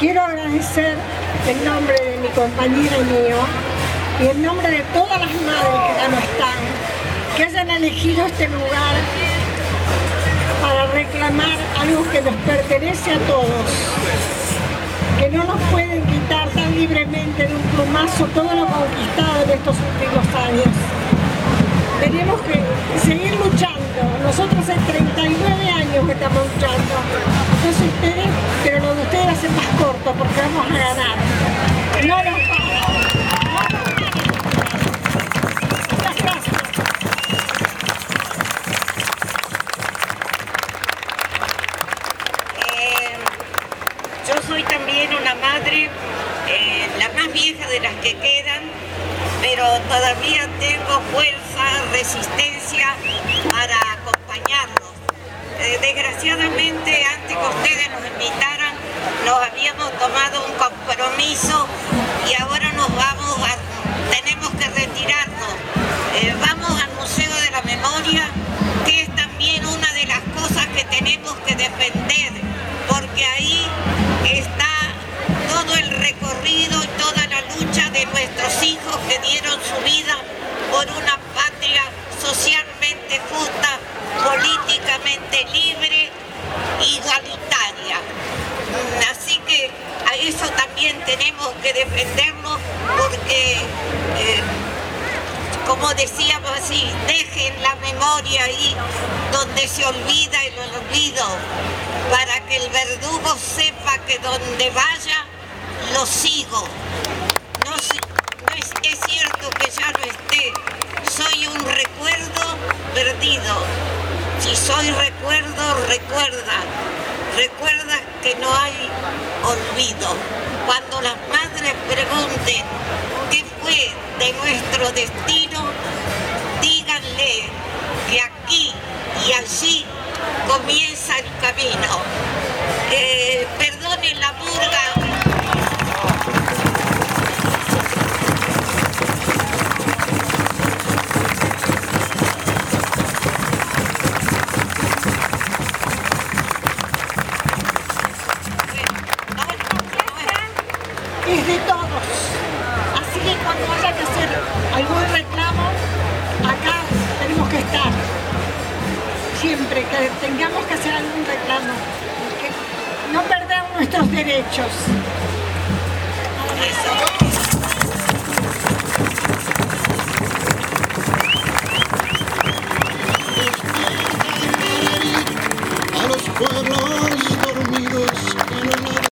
Quiero agradecer en nombre de mi compañera y mío y en nombre de todas las madres que ya no están, que hayan elegido este lugar para reclamar algo que nos pertenece a todos, que no nos pueden quitar tan libremente de un plumazo todo lo conquistado en estos últimos años. Yo soy también una madre, eh, la más vieja de las que quedan, pero todavía tengo fuerza, resistencia para acompañarlos. Eh, desgraciadamente, antes que ustedes nos invitaran, nos habíamos tomado un compromiso y ahora nos vamos a, tenemos que retirarnos. Eh, vamos al Museo de la Memoria, que es también una de las cosas que tenemos que defender, porque ahí nuestros hijos que dieron su vida por una patria socialmente justa, políticamente libre, igualitaria. Así que a eso también tenemos que defenderlo porque eh, como decíamos así, dejen la memoria ahí donde se olvida el olvido, para que el verdugo sepa que donde vaya, lo sigo. Recuerda. Recuerda que no hay olvido. Cuando las madres pregunten qué fue de nuestro destino, díganle que aquí y allí comienza el camino. Eh, perdonen la burga. Así que cuando haya que hacer algún reclamo, acá tenemos que estar. Siempre que tengamos que hacer algún reclamo. No perder nuestros derechos.